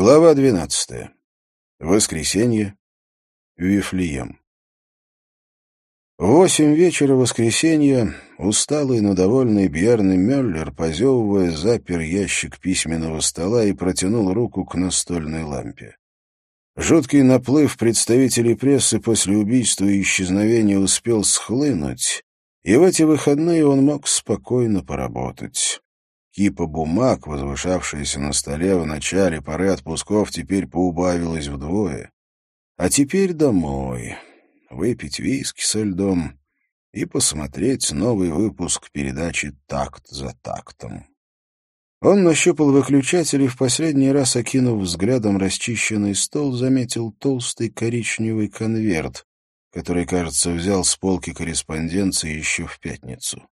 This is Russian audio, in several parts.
Глава двенадцатая. Воскресенье. Вифлеем. Восемь вечера воскресенья усталый, но довольный Бьерн Мюллер, позевывая, запер ящик письменного стола и протянул руку к настольной лампе. Жуткий наплыв представителей прессы после убийства и исчезновения успел схлынуть, и в эти выходные он мог спокойно поработать. Кипа бумаг, возвышавшаяся на столе в начале поры отпусков, теперь поубавилась вдвое. А теперь домой, выпить виски со льдом и посмотреть новый выпуск передачи «Такт за тактом». Он нащупал выключатель и в последний раз, окинув взглядом расчищенный стол, заметил толстый коричневый конверт, который, кажется, взял с полки корреспонденции еще в пятницу.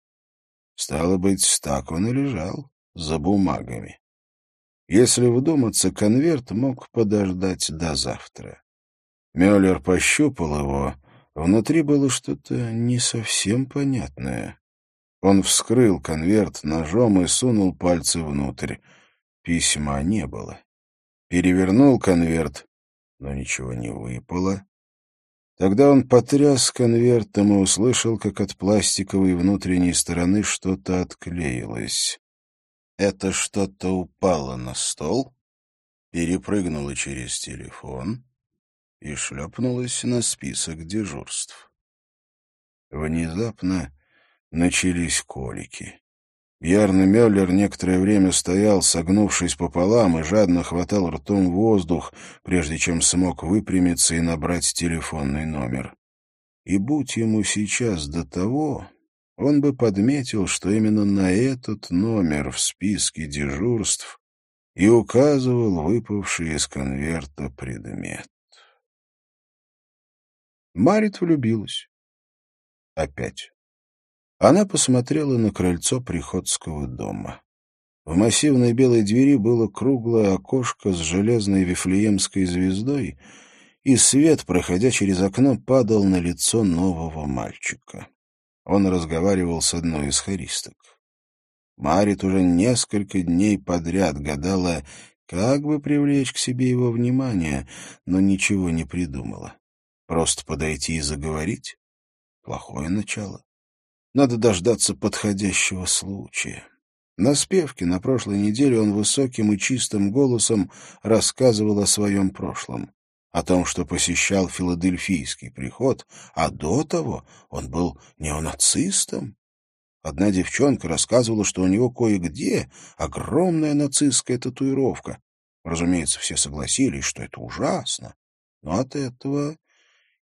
Стало быть, так он и лежал за бумагами. Если вдуматься, конверт мог подождать до завтра. Мюллер пощупал его. Внутри было что-то не совсем понятное. Он вскрыл конверт ножом и сунул пальцы внутрь. Письма не было. Перевернул конверт, но ничего не выпало. Тогда он потряс конвертом и услышал, как от пластиковой внутренней стороны что-то отклеилось. Это что-то упало на стол, перепрыгнуло через телефон и шлепнулось на список дежурств. Внезапно начались колики. Ярный Мюллер некоторое время стоял, согнувшись пополам, и жадно хватал ртом воздух, прежде чем смог выпрямиться и набрать телефонный номер. И будь ему сейчас до того, он бы подметил, что именно на этот номер в списке дежурств и указывал выпавший из конверта предмет. Марит влюбилась. Опять. Она посмотрела на крыльцо приходского дома. В массивной белой двери было круглое окошко с железной вифлеемской звездой, и свет, проходя через окно, падал на лицо нового мальчика. Он разговаривал с одной из хористок. Марит уже несколько дней подряд гадала, как бы привлечь к себе его внимание, но ничего не придумала. Просто подойти и заговорить? Плохое начало. Надо дождаться подходящего случая. На спевке на прошлой неделе он высоким и чистым голосом рассказывал о своем прошлом о том, что посещал филадельфийский приход, а до того он был неонацистом. Одна девчонка рассказывала, что у него кое-где огромная нацистская татуировка. Разумеется, все согласились, что это ужасно, но от этого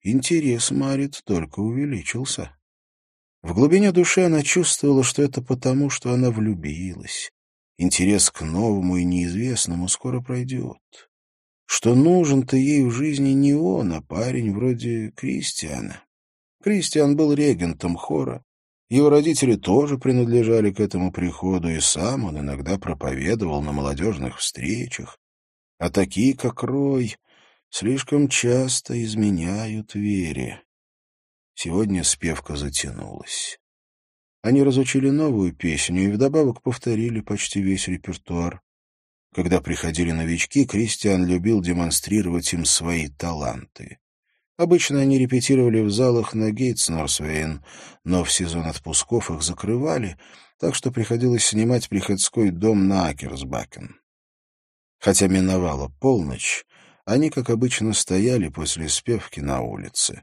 интерес Марит только увеличился. В глубине души она чувствовала, что это потому, что она влюбилась. Интерес к новому и неизвестному скоро пройдет что нужен-то ей в жизни не он, а парень вроде Кристиана. Кристиан был регентом хора. Его родители тоже принадлежали к этому приходу, и сам он иногда проповедовал на молодежных встречах. А такие, как Рой, слишком часто изменяют вере. Сегодня спевка затянулась. Они разучили новую песню и вдобавок повторили почти весь репертуар. Когда приходили новички, Кристиан любил демонстрировать им свои таланты. Обычно они репетировали в залах на Гейтснорсвейн, но в сезон отпусков их закрывали, так что приходилось снимать приходской дом на Акерсбакен. Хотя миновала полночь, они, как обычно, стояли после спевки на улице.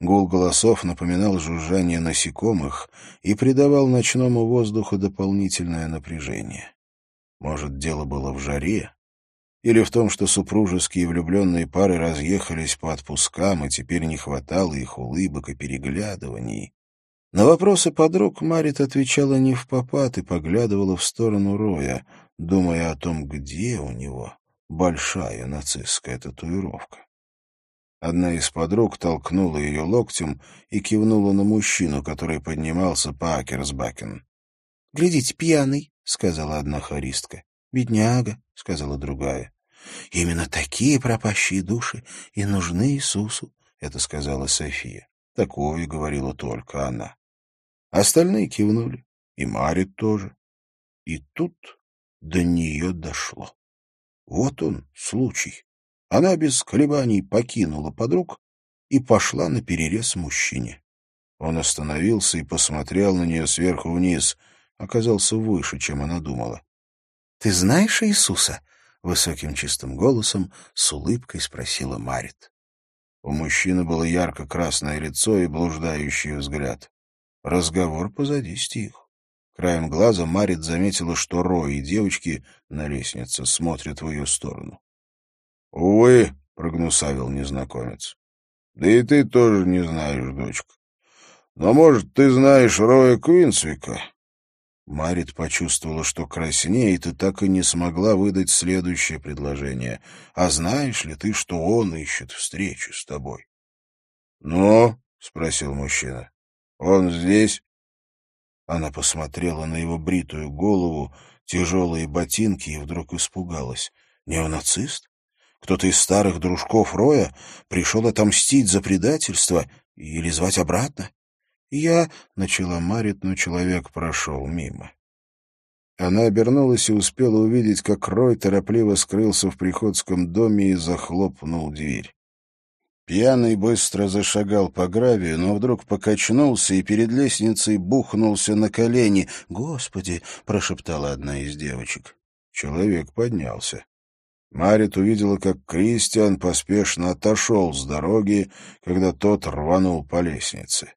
Гул голосов напоминал жужжание насекомых и придавал ночному воздуху дополнительное напряжение. Может, дело было в жаре? Или в том, что супружеские влюбленные пары разъехались по отпускам, и теперь не хватало их улыбок и переглядываний? На вопросы подруг Марит отвечала не в попад и поглядывала в сторону Роя, думая о том, где у него большая нацистская татуировка. Одна из подруг толкнула ее локтем и кивнула на мужчину, который поднимался по Акерсбакен. — Глядите, пьяный, — сказала одна хористка. — Бедняга, — сказала другая. — Именно такие пропащие души и нужны Иисусу, — это сказала София. Такое говорила только она. Остальные кивнули, и Марит тоже. И тут до нее дошло. Вот он, случай. Она без колебаний покинула подруг и пошла на перерез мужчине. Он остановился и посмотрел на нее сверху вниз. Оказался выше, чем она думала. — Ты знаешь Иисуса? — высоким чистым голосом с улыбкой спросила Марит. У мужчины было ярко-красное лицо и блуждающий взгляд. Разговор позади стих. Краем глаза Марит заметила, что Рой и девочки на лестнице смотрят в ее сторону. — Увы, — прогнусавил незнакомец. — Да и ты тоже не знаешь, дочка. Но, может, ты знаешь Роя Квинсвика? Марит почувствовала, что краснеет, и так и не смогла выдать следующее предложение. «А знаешь ли ты, что он ищет встречи с тобой?» «Ну?» — спросил мужчина. «Он здесь?» Она посмотрела на его бритую голову, тяжелые ботинки и вдруг испугалась. «Неонацист? Кто-то из старых дружков Роя пришел отомстить за предательство или звать обратно?» «Я...» — начала Марит, но человек прошел мимо. Она обернулась и успела увидеть, как Рой торопливо скрылся в приходском доме и захлопнул дверь. Пьяный быстро зашагал по гравию, но вдруг покачнулся и перед лестницей бухнулся на колени. «Господи!» — прошептала одна из девочек. Человек поднялся. Марит увидела, как Кристиан поспешно отошел с дороги, когда тот рванул по лестнице.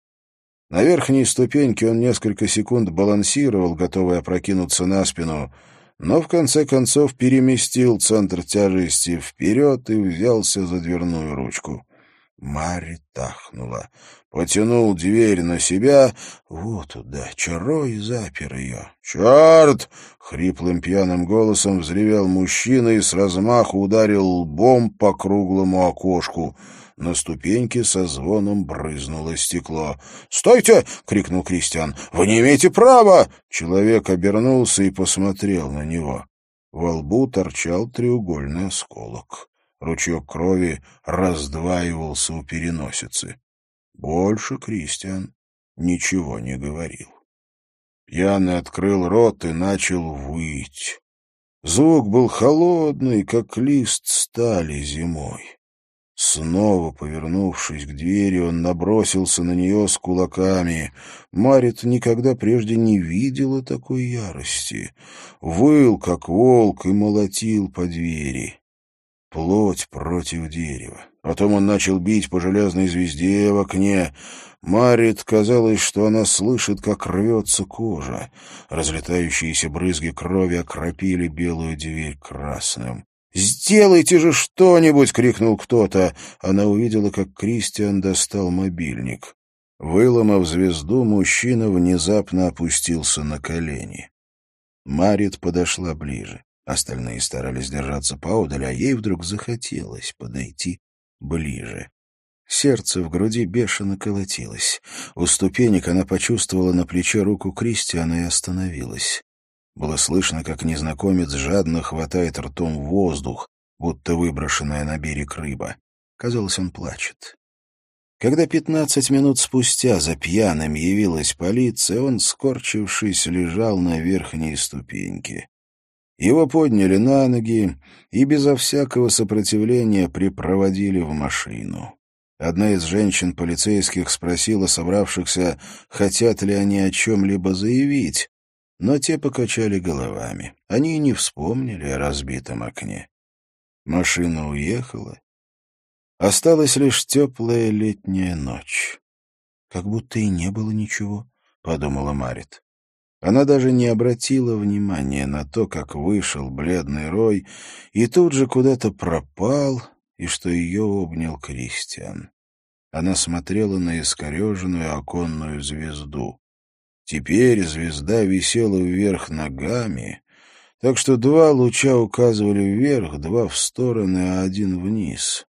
На верхней ступеньке он несколько секунд балансировал, готовый опрокинуться на спину, но в конце концов переместил центр тяжести вперед и взялся за дверную ручку. Мари тахнула. Потянул дверь на себя. Вот удача, Рой запер ее. «Черт!» — хриплым пьяным голосом взревел мужчина и с размаху ударил лбом по круглому окошку — на ступеньке со звоном брызнуло стекло. «Стойте!» — крикнул Кристиан. «Вы не имеете права!» Человек обернулся и посмотрел на него. Во лбу торчал треугольный осколок. Ручеек крови раздваивался у переносицы. Больше Кристиан ничего не говорил. Пьяный открыл рот и начал выть. Звук был холодный, как лист стали зимой. Снова повернувшись к двери, он набросился на нее с кулаками. Марит никогда прежде не видела такой ярости. Выл, как волк, и молотил по двери. Плоть против дерева. Потом он начал бить по железной звезде в окне. Марит казалось, что она слышит, как рвется кожа. Разлетающиеся брызги крови окропили белую дверь красным. «Сделайте же что-нибудь!» — крикнул кто-то. Она увидела, как Кристиан достал мобильник. Выломав звезду, мужчина внезапно опустился на колени. Марит подошла ближе. Остальные старались держаться поодаль, а ей вдруг захотелось подойти ближе. Сердце в груди бешено колотилось. У ступенек она почувствовала на плече руку Кристиана и остановилась. Было слышно, как незнакомец жадно хватает ртом воздух, будто выброшенная на берег рыба. Казалось, он плачет. Когда пятнадцать минут спустя за пьяным явилась полиция, он, скорчившись, лежал на верхней ступеньке. Его подняли на ноги и безо всякого сопротивления припроводили в машину. Одна из женщин полицейских спросила собравшихся, хотят ли они о чем-либо заявить, но те покачали головами. Они и не вспомнили о разбитом окне. Машина уехала. Осталась лишь теплая летняя ночь. «Как будто и не было ничего», — подумала Марит. Она даже не обратила внимания на то, как вышел бледный Рой, и тут же куда-то пропал, и что ее обнял Кристиан. Она смотрела на искореженную оконную звезду. Теперь звезда висела вверх ногами, так что два луча указывали вверх, два в стороны, а один вниз.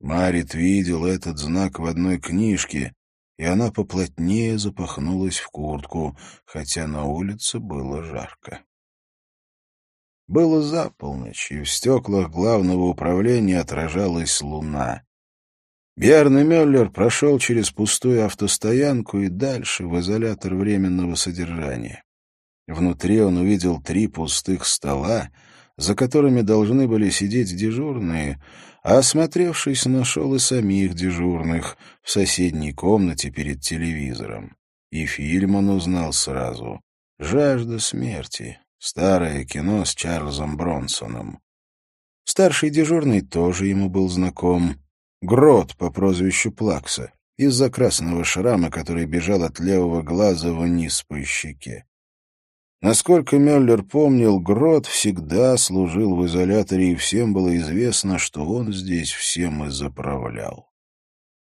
Марит видел этот знак в одной книжке, и она поплотнее запахнулась в куртку, хотя на улице было жарко. Было за полночь, и в стеклах главного управления отражалась луна. Бьерн Мюллер прошел через пустую автостоянку и дальше в изолятор временного содержания. Внутри он увидел три пустых стола, за которыми должны были сидеть дежурные, а, осмотревшись, нашел и самих дежурных в соседней комнате перед телевизором. И фильм он узнал сразу. «Жажда смерти». Старое кино с Чарльзом Бронсоном. Старший дежурный тоже ему был знаком. Грот по прозвищу Плакса, из-за красного шрама, который бежал от левого глаза вниз по щеке. Насколько Мюллер помнил, Грот всегда служил в изоляторе, и всем было известно, что он здесь всем и заправлял.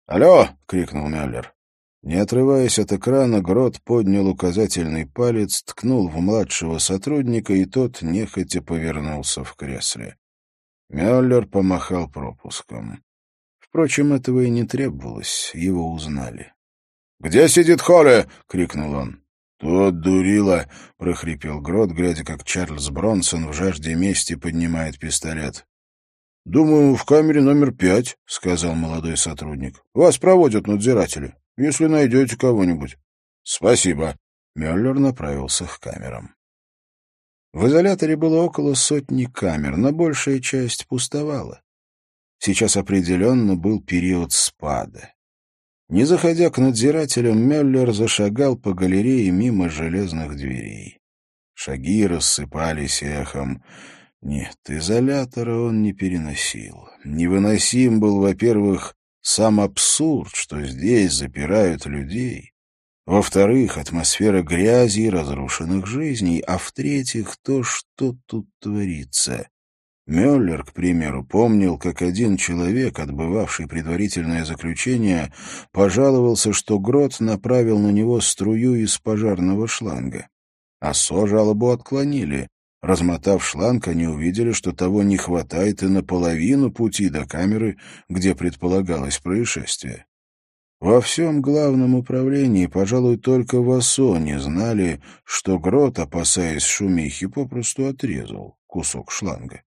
«Алло!» — крикнул Мюллер. Не отрываясь от экрана, Грот поднял указательный палец, ткнул в младшего сотрудника, и тот нехотя повернулся в кресле. Мюллер помахал пропуском. Впрочем, этого и не требовалось, его узнали. «Где сидит Холле?» — крикнул он. «Тот дурила!» — прохрипел Грот, глядя, как Чарльз Бронсон в жажде мести поднимает пистолет. «Думаю, в камере номер пять», — сказал молодой сотрудник. «Вас проводят надзиратели, если найдете кого-нибудь». «Спасибо». Мюллер направился к камерам. В изоляторе было около сотни камер, но большая часть пустовала. Сейчас определенно был период спада. Не заходя к надзирателям, Мюллер зашагал по галерее мимо железных дверей. Шаги рассыпались эхом. Нет, изолятора он не переносил. Невыносим был, во-первых, сам абсурд, что здесь запирают людей. Во-вторых, атмосфера грязи и разрушенных жизней. А в-третьих, то, что тут творится. Мюллер, к примеру, помнил, как один человек, отбывавший предварительное заключение, пожаловался, что Грот направил на него струю из пожарного шланга. АСО жалобу отклонили. Размотав шланг, они увидели, что того не хватает и наполовину пути до камеры, где предполагалось происшествие. Во всем главном управлении, пожалуй, только в АСО не знали, что Грот, опасаясь шумихи, попросту отрезал кусок шланга.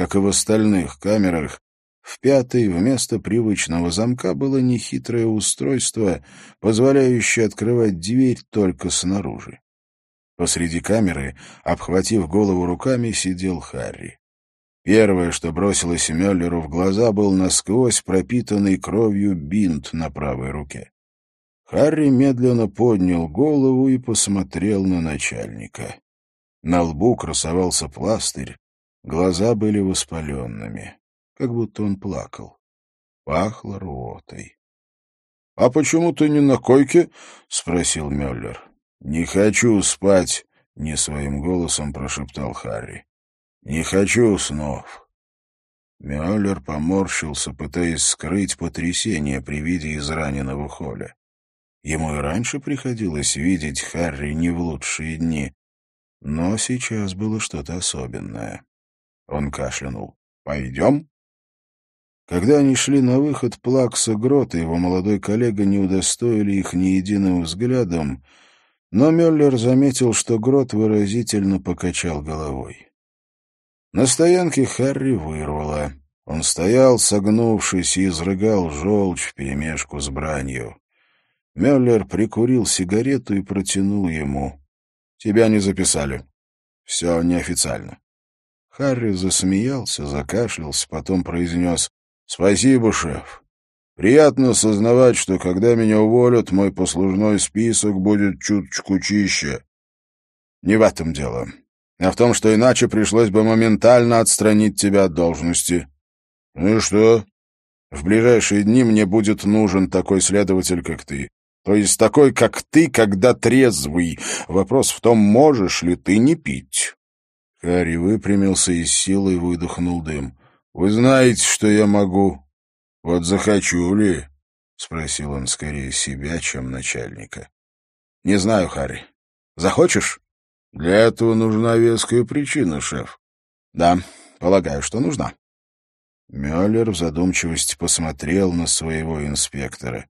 Как и в остальных камерах, в пятой вместо привычного замка было нехитрое устройство, позволяющее открывать дверь только снаружи. Посреди камеры, обхватив голову руками, сидел Харри. Первое, что бросилось Мюллеру в глаза, был насквозь пропитанный кровью бинт на правой руке. Харри медленно поднял голову и посмотрел на начальника. На лбу красовался пластырь, Глаза были воспаленными, как будто он плакал. Пахло рвотой. — А почему ты не на койке? — спросил Мюллер. — Не хочу спать, — не своим голосом прошептал Харри. — Не хочу снов. Мюллер поморщился, пытаясь скрыть потрясение при виде израненного Холя. Ему и раньше приходилось видеть Харри не в лучшие дни, но сейчас было что-то особенное. Он кашлянул. «Пойдем?» Когда они шли на выход, Плакса Грот и его молодой коллега не удостоили их ни единым взглядом, но Мюллер заметил, что Грот выразительно покачал головой. На стоянке Харри вырвало. Он стоял, согнувшись, и изрыгал желчь вперемешку с бранью. Мюллер прикурил сигарету и протянул ему. — Тебя не записали. Все неофициально. Харри засмеялся, закашлялся, потом произнес «Спасибо, шеф. Приятно сознавать, что когда меня уволят, мой послужной список будет чуточку чище. Не в этом дело, а в том, что иначе пришлось бы моментально отстранить тебя от должности. Ну и что? В ближайшие дни мне будет нужен такой следователь, как ты. То есть такой, как ты, когда трезвый. Вопрос в том, можешь ли ты не пить. Харри выпрямился и с силой выдохнул дым. — Вы знаете, что я могу. Вот захочу ли? — спросил он скорее себя, чем начальника. — Не знаю, Харри. Захочешь? — Для этого нужна веская причина, шеф. — Да, полагаю, что нужна. Мюллер в задумчивости посмотрел на своего инспектора.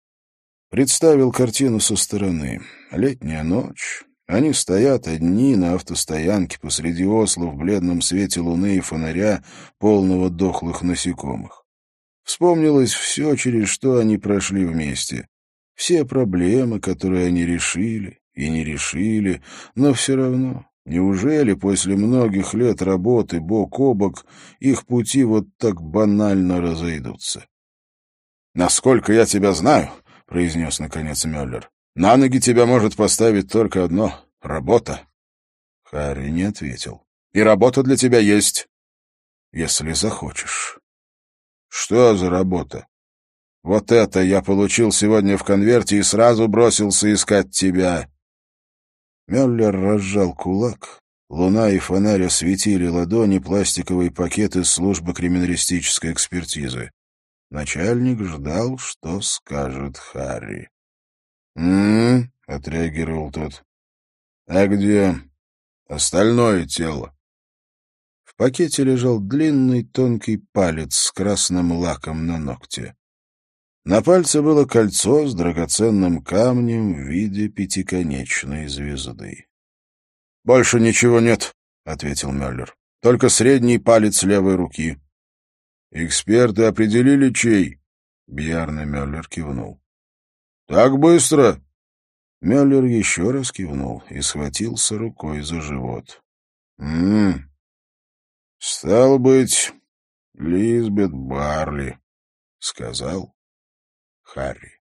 Представил картину со стороны. Летняя ночь, они стоят одни на автостоянке посреди Осло в бледном свете луны и фонаря, полного дохлых насекомых. Вспомнилось все, через что они прошли вместе. Все проблемы, которые они решили и не решили, но все равно Неужели после многих лет работы бок о бок их пути вот так банально разойдутся? «Насколько я тебя знаю», — произнес наконец Мюллер, — «на ноги тебя может поставить только одно — работа». Харри не ответил. «И работа для тебя есть, если захочешь». «Что за работа?» «Вот это я получил сегодня в конверте и сразу бросился искать тебя». Мюллер разжал кулак. Луна и фонарь осветили ладони пластиковые пакеты службы криминалистической экспертизы. Начальник ждал, что скажет Харри. «М-м-м», отреагировал тот. «А где остальное тело?» В пакете лежал длинный тонкий палец с красным лаком на ногте. На пальце было кольцо с драгоценным камнем в виде пятиконечной звезды. — Больше ничего нет, — ответил Мюллер. — Только средний палец левой руки. — Эксперты определили, чей? Бьярный Мюллер кивнул. — Так быстро? Мюллер еще раз кивнул и схватился рукой за живот. — М-м. Стал быть, Лизбет Барли, — сказал Харри.